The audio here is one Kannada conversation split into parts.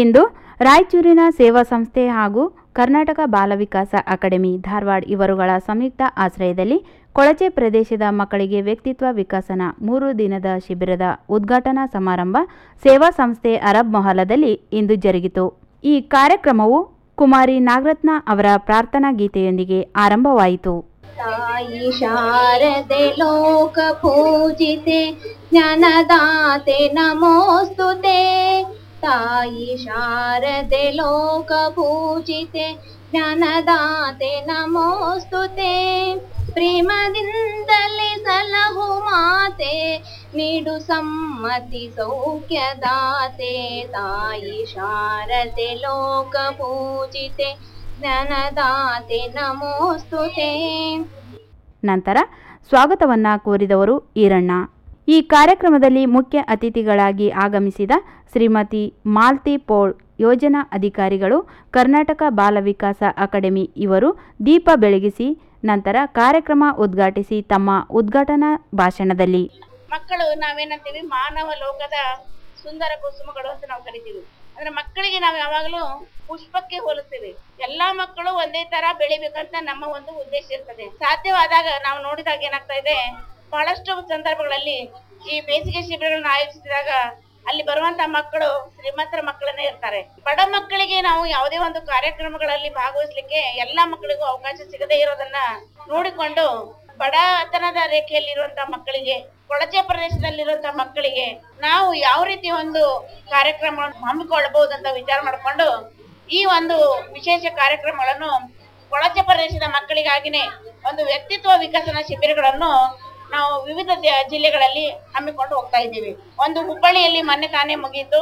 ಇಂದು ರಾಯಚೂರಿನ ಸೇವಾ ಸಂಸ್ಥೆ ಹಾಗೂ ಕರ್ನಾಟಕ ಬಾಲವಿಕಾಸ ಅಕಾಡೆಮಿ ಧಾರವಾಡ ಇವರುಗಳ ಸಂಯುಕ್ತ ಆಶ್ರಯದಲ್ಲಿ ಕೊಳಚೆ ಪ್ರದೇಶದ ಮಕ್ಕಳಿಗೆ ವ್ಯಕ್ತಿತ್ವ ವಿಕಸನ ಮೂರು ದಿನದ ಶಿಬಿರದ ಉದ್ಘಾಟನಾ ಸಮಾರಂಭ ಸೇವಾ ಸಂಸ್ಥೆ ಅರಬ್ ಮೊಹಲ್ಲದಲ್ಲಿ ಇಂದು ಜರುಗಿತು. ಈ ಕಾರ್ಯಕ್ರಮವು ಕುಮಾರಿ ನಾಗರತ್ನ ಅವರ ಪ್ರಾರ್ಥನಾ ಗೀತೆಯೊಂದಿಗೆ ಆರಂಭವಾಯಿತು. ತಾಯಿ ಶಾರದೆ ಲೋಕ ಪೂಜಿತೆ, ಜ್ಞಾನದಾತೆ ನಮೋಸ್ತುತೆ. ತಾಯಿ ಶಾರದೆ ಲೋಕ ಪೂಜಿತೆ, ಜ್ಞಾನದಾತೆ ನಮೋಸ್ತುತೆ. ಪ್ರೇಮದಿಂದಲೇ ಸಲಹು ಮಾತೆ, ನೀಡು ಸಮ್ಮತಿ ಸೌಖ್ಯದಾತೆ. ತಾಯಿ ಶಾರದೆ ಲೋಕ ಪೂಜಿತೆ, ಜ್ಞಾನದಾತೆ ನಮೋಸ್ತುತೆ. ನಂತರ ಸ್ವಾಗತವನ್ನ ಕೋರಿದವರು ಈರಣ್ಣ. ಈ ಕಾರ್ಯಕ್ರಮದಲ್ಲಿ ಮುಖ್ಯ ಅತಿಥಿಗಳಾಗಿ ಆಗಮಿಸಿದ ಶ್ರೀಮತಿ ಮಾಲ್ತಿ ಪೋಳ್ ಯೋಜನಾ ಅಧಿಕಾರಿಗಳು, ಕರ್ನಾಟಕ ಬಾಲ ವಿಕಾಸ ಅಕಾಡೆಮಿ ಇವರು ದೀಪ ಬೆಳಗಿಸಿ ನಂತರ ಕಾರ್ಯಕ್ರಮ ಉದ್ಘಾಟಿಸಿ ತಮ್ಮ ಉದ್ಘಾಟನಾ ಭಾಷಣದಲ್ಲಿ. ಮಕ್ಕಳು ನಾವೇನಂತೀವಿ? ಮಾನವ ಲೋಕದ ಸುಂದರ ಕುಸುಮಗಳು ಅಂತ ನಾವು ಕರಿತೀವಿ. ಅಂದ್ರೆ ಮಕ್ಕಳಿಗೆ ನಾವು ಯಾವಾಗಲೂ ಪುಷ್ಪಕ್ಕೆ ಹೋಲುತ್ತೇವೆ. ಎಲ್ಲಾ ಮಕ್ಕಳು ಒಂದೇ ತರ ಬೆಳಿಬೇಕಂತ ನಮ್ಮ ಒಂದು ಉದ್ದೇಶ ಇರ್ತದೆ. ಸಾಧ್ಯವಾದಾಗ ನಾವು ನೋಡಿದಾಗ ಏನಾಗ್ತಾ ಇದೆ? ಬಹಳಷ್ಟು ಸಂದರ್ಭಗಳಲ್ಲಿ ಈ ಬೇಸಿಗೆ ಶಿಬಿರಗಳನ್ನ ಆಯೋಜಿಸಿದಾಗ ಅಲ್ಲಿ ಬರುವಂತ ಮಕ್ಕಳು ಶ್ರೀಮಂತರ ಮಕ್ಕಳನ್ನೇ ಇರ್ತಾರೆ. ಬಡ ಮಕ್ಕಳಿಗೆ ನಾವು ಯಾವುದೇ ಒಂದು ಕಾರ್ಯಕ್ರಮಗಳಲ್ಲಿ ಭಾಗವಹಿಸಲಿಕ್ಕೆ ಎಲ್ಲಾ ಮಕ್ಕಳಿಗೂ ಅವಕಾಶ ಸಿಗದೇ ಇರೋದನ್ನ ನೋಡಿಕೊಂಡು ಬಡತನದ ರೇಖೆಯಲ್ಲಿರುವಂತಹ ಮಕ್ಕಳಿಗೆ, ಕೊಳಚೆ ಪ್ರದೇಶದಲ್ಲಿರುವಂತಹ ಮಕ್ಕಳಿಗೆ ನಾವು ಯಾವ ರೀತಿ ಒಂದು ಕಾರ್ಯಕ್ರಮ ಹಮ್ಮಿಕೊಳ್ಳಬಹುದು ಅಂತ ವಿಚಾರ ಮಾಡಿಕೊಂಡು ಈ ಒಂದು ವಿಶೇಷ ಕಾರ್ಯಕ್ರಮಗಳನ್ನು ಕೊಳಚೆ ಪ್ರದೇಶದ ಮಕ್ಕಳಿಗಾಗಿನೇ ಒಂದು ವ್ಯಕ್ತಿತ್ವ ವಿಕಸನ ಶಿಬಿರಗಳನ್ನು ನಾವು ವಿವಿಧ ಜಿಲ್ಲೆಗಳಲ್ಲಿ ಹಮ್ಮಿಕೊಂಡು ಹೋಗ್ತಾ ಇದ್ದೀವಿ. ಒಂದು ಹುಬ್ಬಳ್ಳಿಯಲ್ಲಿ ಮೊನ್ನೆ ತಾನೇ ಮುಗಿಯಿತು.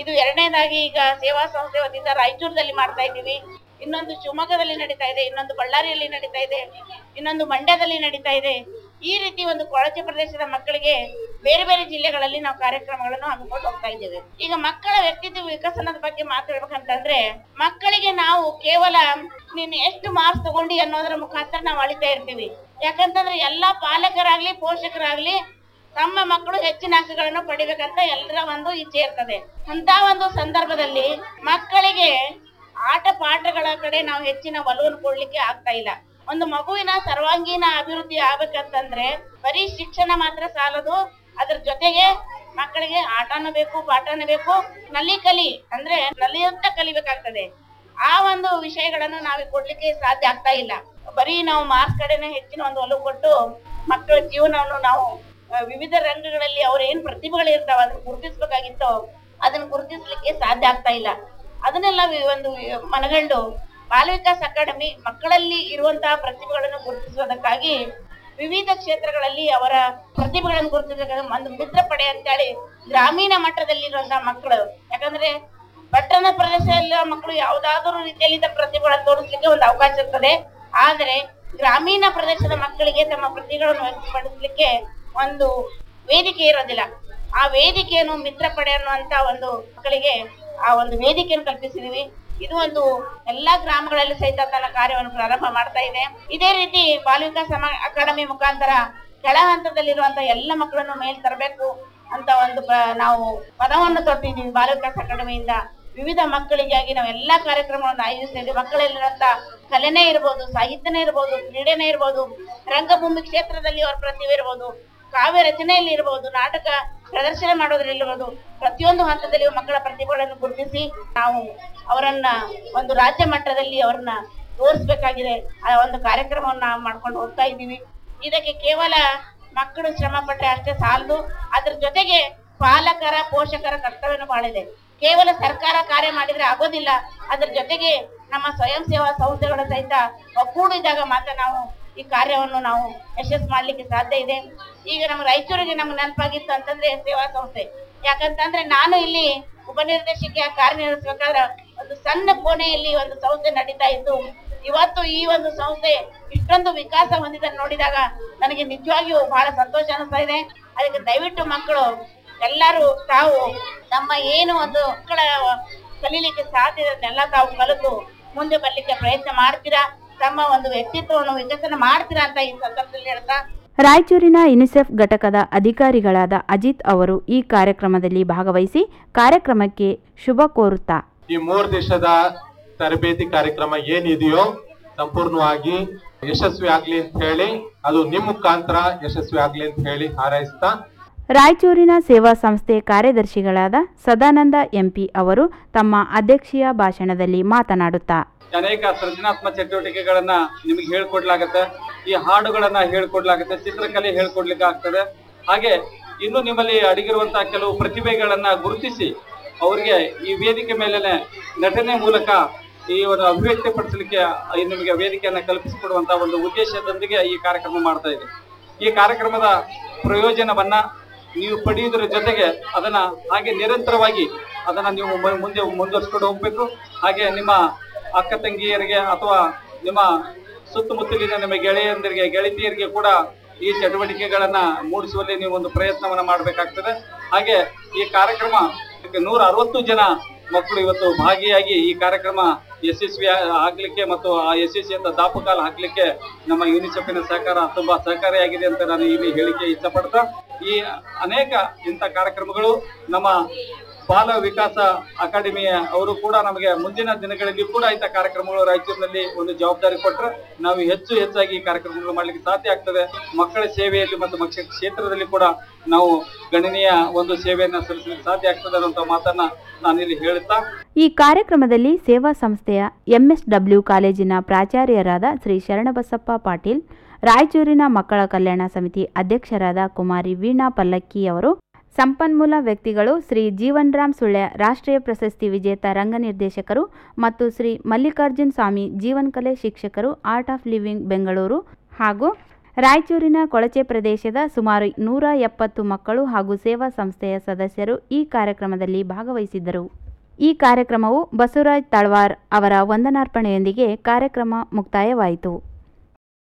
ಇದು ಎರಡನೇದಾಗಿ ಈಗ ಸೇವಾ ಸಂಸ್ಥೆ ವತಿಯಿಂದ ರಾಯಚೂರದಲ್ಲಿ ಮಾಡ್ತಾ ಇದ್ದೀವಿ. ಇನ್ನೊಂದು ಶಿವಮೊಗ್ಗದಲ್ಲಿ ನಡೀತಾ ಇದೆ, ಇನ್ನೊಂದು ಬಳ್ಳಾರಿಯಲ್ಲಿ ನಡೀತಾ ಇದೆ, ಇನ್ನೊಂದು ಮಂಡ್ಯದಲ್ಲಿ ನಡೀತಾ ಇದೆ. ಈ ರೀತಿ ಒಂದು ಕೊಳಚೆ ಪ್ರದೇಶದ ಮಕ್ಕಳಿಗೆ ಬೇರೆ ಬೇರೆ ಜಿಲ್ಲೆಗಳಲ್ಲಿ ನಾವು ಕಾರ್ಯಕ್ರಮಗಳನ್ನು ಹಮ್ಮಿಕೊಂಡು ಹೋಗ್ತಾ ಇದ್ದೇವೆ. ಈಗ ಮಕ್ಕಳ ವ್ಯಕ್ತಿತ್ವ ವಿಕಸನದ ಬಗ್ಗೆ ಮಾತಾಡ್ಬೇಕಂತಂದ್ರೆ ಮಕ್ಕಳಿಗೆ ನಾವು ಕೇವಲ ನೀನು ಎಷ್ಟು ಮಾರ್ಕ್ಸ್ ತಗೊಂಡಿ ಅನ್ನೋದ್ರ ಮುಖಾಂತರ ನಾವು ಅಳಿತಾ ಇರ್ತೀವಿ. ಯಾಕಂತಂದ್ರೆ ಎಲ್ಲಾ ಪಾಲಕರಾಗ್ಲಿ, ಪೋಷಕರಾಗ್ಲಿ ತಮ್ಮ ಮಕ್ಕಳು ಹೆಚ್ಚಿನ ಅಂಕಗಳನ್ನು ಪಡಿಬೇಕಂತ ಎಲ್ಲರ ಒಂದು ಇಚ್ಛೆ ಇರ್ತದೆ. ಅಂತ ಒಂದು ಸಂದರ್ಭದಲ್ಲಿ ಮಕ್ಕಳಿಗೆ ಆಟ ಪಾಠಗಳ ಕಡೆ ನಾವು ಹೆಚ್ಚಿನ ಒಲವನ್ನು ಕೊಡ್ಲಿಕ್ಕೆ ಆಗ್ತಾ ಇಲ್ಲ. ಒಂದು ಮಗುವಿನ ಸರ್ವಾಂಗೀಣ ಅಭಿವೃದ್ಧಿ ಆಗ್ಬೇಕಂತಂದ್ರೆ ಬರೀ ಶಿಕ್ಷಣ ಮಾತ್ರ ಸಾಲದು, ಅದ್ರ ಜೊತೆಗೆ ಮಕ್ಕಳಿಗೆ ಆಟನೂ ಬೇಕು, ಪಾಠನೂ ಬೇಕು ನಲಿ ಕಲಿ ಅಂದ್ರೆ ನಲಿಯುತ್ತ ಕಲಿಬೇಕಾಗ್ತದೆ. ಆ ಒಂದು ವಿಷಯಗಳನ್ನು ನಾವೇ ಕೊಡ್ಲಿಕ್ಕೆ ಸಾಧ್ಯ ಆಗ್ತಾ ಇಲ್ಲ. ಬರೀ ನಾವು ಮಾರ್ಕ್ಸ್ ಕಡೆನೆ ಹೆಚ್ಚಿನ ಒಂದು ಒಲವು ಕೊಟ್ಟು ಮಕ್ಕಳ ಜೀವನವನ್ನು ನಾವು ವಿವಿಧ ರಂಗಗಳಲ್ಲಿ ಅವ್ರ ಏನ್ ಪ್ರತಿಭೆಗಳು ಇರ್ತಾವ ಅದನ್ನ ಗುರುತಿಸ್ಬೇಕಾಗಿತ್ತು ಅದನ್ನ ಗುರುತಿಸ್ಲಿಕ್ಕೆ ಸಾಧ್ಯ ಆಗ್ತಾ ಇಲ್ಲ. ಅದನ್ನೆಲ್ಲ ಒಂದು ಮನಗಂಡು ಬಾಲ ವಿಕಾಸ್ ಅಕಾಡೆಮಿ ಮಕ್ಕಳಲ್ಲಿ ಇರುವಂತಹ ಪ್ರತಿಭೆಗಳನ್ನು ಗುರುತಿಸುವುದಕ್ಕಾಗಿ ವಿವಿಧ ಕ್ಷೇತ್ರಗಳಲ್ಲಿ ಅವರ ಪ್ರತಿಭೆಗಳನ್ನು ಗುರುತಿಸಬೇಕಾದ ಒಂದು ಮಿತ್ರ ಪಡೆ ಅಂತೇಳಿ ಗ್ರಾಮೀಣ ಮಟ್ಟದಲ್ಲಿರುವಂತಹ ಮಕ್ಕಳು. ಯಾಕಂದ್ರೆ ಪಟ್ಟಣ ಪ್ರದೇಶದಲ್ಲಿರುವ ಮಕ್ಕಳು ಯಾವುದಾದರೂ ರೀತಿಯಲ್ಲಿ ಪ್ರತಿಭೆಗಳನ್ನು ತೋರಿಸಲಿಕ್ಕೆ ಒಂದು ಅವಕಾಶ ಇರ್ತದೆ. ಆದರೆ ಗ್ರಾಮೀಣ ಪ್ರದೇಶದ ಮಕ್ಕಳಿಗೆ ತಮ್ಮ ಪ್ರತಿಗಳನ್ನು ವ್ಯಕ್ತಪಡಿಸಲಿಕ್ಕೆ ಒಂದು ವೇದಿಕೆ ಇರೋದಿಲ್ಲ. ಆ ವೇದಿಕೆಯನ್ನು ಮಿತ್ರ ಪಡೆ ಅನ್ನುವಂತ ಒಂದು ಮಕ್ಕಳಿಗೆ ಆ ಒಂದು ವೇದಿಕೆಯನ್ನು ಕಲ್ಪಿಸಿದೀವಿ. ಇದು ಒಂದು ಎಲ್ಲಾ ಗ್ರಾಮಗಳಲ್ಲಿ ಸಹಿತ ತನ್ನ ಕಾರ್ಯವನ್ನು ಪ್ರಾರಂಭ ಮಾಡ್ತಾ ಇದೆ. ಇದೇ ರೀತಿ ಬಾಲ ವಿಕಾಸ ಅಕಾಡೆಮಿ ಮುಖಾಂತರ ಕೆಳ ಹಂತದಲ್ಲಿರುವಂತಹ ಎಲ್ಲ ಮಕ್ಕಳನ್ನು ಮೇಲ್ ತರಬೇಕು ಅಂತ ಒಂದು ನಾವು ಪದವನ್ನು ತೊಟ್ಟಿದ್ದೀವಿ ಬಾಲ ವಿಕಾಸ ಅಕಾಡೆಮಿಯಿಂದ. ವಿವಿಧ ಮಕ್ಕಳಿಗಾಗಿ ನಾವು ಎಲ್ಲ ಕಾರ್ಯಕ್ರಮಗಳನ್ನು ಆಯೋಜಿಸ್ತೇವೆ ಮಕ್ಕಳಲ್ಲಿರುವಂತ ಕಲೆನೇ ಇರ್ಬೋದು, ಸಾಹಿತ್ಯನೇ ಇರ್ಬೋದು, ಕ್ರೀಡೆನೇ ಇರ್ಬೋದು, ರಂಗಭೂಮಿ ಕ್ಷೇತ್ರದಲ್ಲಿ ಅವರ ಪ್ರತಿಭೆ ಇರ್ಬೋದು, ಕಾವ್ಯ ರಚನೆಯಲ್ಲಿ ಇರ್ಬೋದು, ನಾಟಕ ಪ್ರದರ್ಶನ ಮಾಡೋದ್ರಲ್ಲಿ ಇರಬಹುದು ಪ್ರತಿಯೊಂದು ಹಂತದಲ್ಲಿ ಮಕ್ಕಳ ಪ್ರತಿಭೆಗಳನ್ನು ಗುರುತಿಸಿ ನಾವು ಅವರನ್ನ ಒಂದು ರಾಜ್ಯ ಮಟ್ಟದಲ್ಲಿ ಅವ್ರನ್ನ ತೋರಿಸ್ಬೇಕಾಗಿದೆ. ಆ ಒಂದು ಕಾರ್ಯಕ್ರಮವನ್ನು ನಾವು ಮಾಡ್ಕೊಂಡು ಹೋಗ್ತಾ ಇದ್ದೀವಿ. ಇದಕ್ಕೆ ಕೇವಲ ಮಕ್ಕಳು ಶ್ರಮ ಪಟ್ಟೆ ಅಷ್ಟೇ ಸಾಲದು. ಅದ್ರ ಜೊತೆಗೆ ಪಾಲಕರ, ಪೋಷಕರ ಕರ್ತವ್ಯನೂ ಮಾಡಿದೆ ಕೇವಲ ಸರ್ಕಾರ ಕಾರ್ಯ ಮಾಡಿದ್ರೆ ಆಗೋದಿಲ್ಲ. ಅದ್ರ ಜೊತೆಗೆ ನಮ್ಮ ಸ್ವಯಂ ಸೇವಾ ಸಂಸ್ಥೆಗಳ ಸಹಿತ ಒಗ್ಗೂಡಿದಾಗ ಮಾತ್ರ ನಾವು ಈ ಕಾರ್ಯವನ್ನು ನಾವು ಯಶಸ್ಸು ಮಾಡ್ಲಿಕ್ಕೆ ಸಾಧ್ಯ ಇದೆ. ಈಗ ನಮ್ಮ ರಾಯಚೂರಿಗೆ ನಮ್ಗೆ ನೆನಪಾಗಿತ್ತು ಅಂತಂದ್ರೆ ಸೇವಾ ಸಂಸ್ಥೆ. ಯಾಕಂತಂದ್ರೆ ನಾನು ಇಲ್ಲಿ ಉಪನಿರ್ದೇಶಕಿಯಾಗಿ ಕಾರ್ಯನಿರ್ವಹಿಸಬೇಕಾದ್ರೆ ಒಂದು ಸಣ್ಣ ಕೋಣೆಯಲ್ಲಿ ಒಂದು ಸಂಸ್ಥೆ ನಡೀತಾ ಇತ್ತು. ಇವತ್ತು ಈ ಒಂದು ಸಂಸ್ಥೆ ಇಷ್ಟೊಂದು ವಿಕಾಸ ಹೊಂದಿದ ನೋಡಿದಾಗ ನನಗೆ ನಿಜವಾಗಿಯೂ ಬಹಳ ಸಂತೋಷ ಅನಿಸ್ತಾ ಇದೆ. ಅದಕ್ಕೆ ದಯವಿಟ್ಟು ಮಕ್ಕಳು ಎಲ್ಲರೂ ತಾವು ನಮ್ಮ ಏನು ಒಂದು ಮಕ್ಕಳ ಕಲೀಲಿಕ್ಕೆ ಸಾಧ್ಯ ಇದೆ ತಾವು ಕಲಿತು ಮುಂದೆ ಬರ್ಲಿಕ್ಕೆ ಪ್ರಯತ್ನ ಮಾಡ್ತೀರಾ? ತಮ್ಮ ಒಂದು ವ್ಯಕ್ತಿತ್ವವನ್ನು ವಿಕಸನ ಮಾಡ್ತೀರಾ ಅಂತ ಈ ಸಂದರ್ಭದಲ್ಲಿ ಹೇಳ್ತಾ? ರಾಯಚೂರಿನ ಯುನಿಸೆಫ್ ಘಟಕದ ಅಧಿಕಾರಿಗಳಾದ ಅಜಿತ್ ಅವರು ಈ ಕಾರ್ಯಕ್ರಮದಲ್ಲಿ ಭಾಗವಹಿಸಿ ಕಾರ್ಯಕ್ರಮಕ್ಕೆ ಶುಭ ಕೋರುತ್ತಾ. ಈ ಮೂರು ದಿವಸದ ತರಬೇತಿ ಕಾರ್ಯಕ್ರಮ ಏನಿದೆಯೋ ಸಂಪೂರ್ಣವಾಗಿ ಯಶಸ್ವಿ ಆಗ್ಲಿ ಅಂತ ಹೇಳಿ ಅದು ನಿಮ್ಮ ಮುಖಾಂತರ ಯಶಸ್ವಿ ಆಗ್ಲಿ ಅಂತ ಹೇಳಿ ಹಾರೈಸ್ತಾ ರಾಯಚೂರಿನ ಸೇವಾ ಸಂಸ್ಥೆ ಕಾರ್ಯದರ್ಶಿಗಳಾದ ಸದಾನಂದ ಎಂಪಿ ಅವರು ತಮ್ಮ ಅಧ್ಯಕ್ಷೀಯ ಭಾಷಣದಲ್ಲಿ ಮಾತನಾಡುತ್ತಾ. ಅನೇಕ ಸೃಜನಾತ್ಮಕ ಚಟುವಟಿಕೆಗಳನ್ನ ನಿಮಗೆ ಹೇಳ್ಕೊಡ್ಲಾಗತ್ತೆ, ಈ ಹಾಡುಗಳನ್ನ ಹೇಳ್ಕೊಡ್ಲಾಗತ್ತೆ, ಚಿತ್ರಕಲೆ ಹೇಳ್ಕೊಡ್ಲಿಕ್ಕೆ ಆಗ್ತದೆ ಹಾಗೆ ಇನ್ನು ನಿಮ್ಮಲ್ಲಿ ಅಡಗಿರುವಂತಹ ಕೆಲವು ಪ್ರತಿಭೆಗಳನ್ನ ಗುರುತಿಸಿ ಅವರಿಗೆ ಈ ವೇದಿಕೆ ಮೇಲೆನೆ ನಟನೆ ಮೂಲಕ ಈ ಒಂದು ಅಭಿವ್ಯಕ್ತಿ ಪಡಿಸಲಿಕ್ಕೆ ನಿಮಗೆ ವೇದಿಕೆಯನ್ನು ಕಲ್ಪಿಸಿಕೊಡುವಂತಹ ಒಂದು ಉದ್ದೇಶದೊಂದಿಗೆ ಈ ಕಾರ್ಯಕ್ರಮ ಮಾಡ್ತಾ ಇದೆ. ಈ ಕಾರ್ಯಕ್ರಮದ ಪ್ರಯೋಜನವನ್ನ ನೀವು ಪಡೆಯುವುದರ ಜೊತೆಗೆ ಅದನ್ನ ಹಾಗೆ ನಿರಂತರವಾಗಿ ಅದನ್ನ ನೀವು ಮುಂದೆ ಮುಂದುವರ್ಸ್ಕೊಂಡು ಹೋಗ್ಬೇಕು. ಹಾಗೆ ನಿಮ್ಮ ಅಕ್ಕ ತಂಗಿಯರಿಗೆ ಅಥವಾ ನಿಮ್ಮ ಸುತ್ತಮುತ್ತಲಿನ ನಿಮ್ಮ ಗೆಳೆಯಂದಿರಿಗೆ, ಗೆಳತಿಯರಿಗೆ ಕೂಡ ಈ ಚಟುವಟಿಕೆಗಳನ್ನ ಮೂಡಿಸುವಲ್ಲಿ ನೀವು ಒಂದು ಪ್ರಯತ್ನವನ್ನ ಮಾಡಬೇಕಾಗ್ತದೆ. ಹಾಗೆ ಈ ಕಾರ್ಯಕ್ರಮ ನೂರ ಅರವತ್ತು ಜನ ಮಕ್ಕಳು ಇವತ್ತು ಭಾಗಿಯಾಗಿ ಈ ಕಾರ್ಯಕ್ರಮ ಯಶಸ್ವಿ ಆಗಲಿಕ್ಕೆ ಮತ್ತು ಆ ಯಶಸ್ವಿ ಅಂತ ದಾಪುಕಾಲ ಹಾಕ್ಲಿಕ್ಕೆ ನಮ್ಮ ಯುನಿಸೆಫಿನ ಸಹಕಾರ ತುಂಬಾ ಸಹಕಾರಿಯಾಗಿದೆ ಅಂತ ನಾನು ಇಲ್ಲಿ ಹೇಳಿಕೆ ಇಷ್ಟಪಡ್ತಾ ಈ ಅನೇಕ ಇಂಥ ಕಾರ್ಯಕ್ರಮಗಳು ನಮ್ಮ ಬಾಲ ವಿಕಾಸ ಅಕಾಡೆಮಿ ಅವರು ಕೂಡ ನಮಗೆ ಮುಂದಿನ ದಿನಗಳಲ್ಲಿ ಕೂಡ ಇಂಥ ಕಾರ್ಯಕ್ರಮಗಳು ರಾಯಚೂರಿನಲ್ಲಿ ಒಂದು ಜವಾಬ್ದಾರಿ ಕೊಟ್ಟರೆ ನಾವು ಹೆಚ್ಚು ಹೆಚ್ಚಾಗಿ ಈ ಕಾರ್ಯಕ್ರಮಗಳು ಮಾಡಲಿಕ್ಕೆ ಸಾಧ್ಯ ಆಗ್ತದೆ. ಮಕ್ಕಳ ಸೇವೆಯಲ್ಲಿ ಮತ್ತು ಮಕ್ಕಳ ಕ್ಷೇತ್ರದಲ್ಲಿ ಕೂಡ ನಾವು ಗಣನೀಯ ಒಂದು ಸೇವೆಯನ್ನು ಸಲ್ಲಿಸಲಿಕ್ಕೆ ಸಾಧ್ಯ ಆಗ್ತದೆ ಅನ್ನೋ ಮಾತನ್ನ ನಾನು ಇಲ್ಲಿ ಹೇಳುತ್ತಾ. ಈ ಕಾರ್ಯಕ್ರಮದಲ್ಲಿ ಸೇವಾ ಸಂಸ್ಥೆಯ ಎಂಎಸ್ಡಬ್ಲ್ಯೂ ಕಾಲೇಜಿನ ಪ್ರಾಚಾರ್ಯರಾದ ಶ್ರೀ ಶರಣಬಸಪ್ಪ ಪಾಟೀಲ್, ರಾಯಚೂರಿನ ಮಕ್ಕಳ ಕಲ್ಯಾಣ ಸಮಿತಿ ಅಧ್ಯಕ್ಷರಾದ ಕುಮಾರಿ ವೀಣಾ ಪಲ್ಲಕ್ಕಿ ಅವರು ಸಂಪನ್ಮೂಲ ವ್ಯಕ್ತಿಗಳು ಶ್ರೀ ಜೀವನ್ ರಾಮ್ ಸುಳ್ಯ ರಾಷ್ಟ್ರೀಯ ಪ್ರಶಸ್ತಿ ವಿಜೇತ ರಂಗ ನಿರ್ದೇಶಕರು ಮತ್ತು ಶ್ರೀ ಮಲ್ಲಿಕಾರ್ಜುನ್ ಸ್ವಾಮಿ ಜೀವನಕಲೆ ಶಿಕ್ಷಕರು ಆರ್ಟ್ ಆಫ್ ಲಿವಿಂಗ್ ಬೆಂಗಳೂರು ಹಾಗೂ ರಾಯಚೂರಿನ ಕೊಳಚೆ ಪ್ರದೇಶದ ಸುಮಾರು ನೂರ ಎಪ್ಪತ್ತು ಮಕ್ಕಳು ಹಾಗೂ ಸೇವಾ ಸಂಸ್ಥೆಯ ಸದಸ್ಯರು ಈ ಕಾರ್ಯಕ್ರಮದಲ್ಲಿ ಭಾಗವಹಿಸಿದ್ದರು. ಈ ಕಾರ್ಯಕ್ರಮವು ಬಸವರಾಜ್ ತಳವಾರ್ ಅವರ ವಂದನಾರ್ಪಣೆಯೊಂದಿಗೆ ಕಾರ್ಯಕ್ರಮ ಮುಕ್ತಾಯವಾಯಿತು.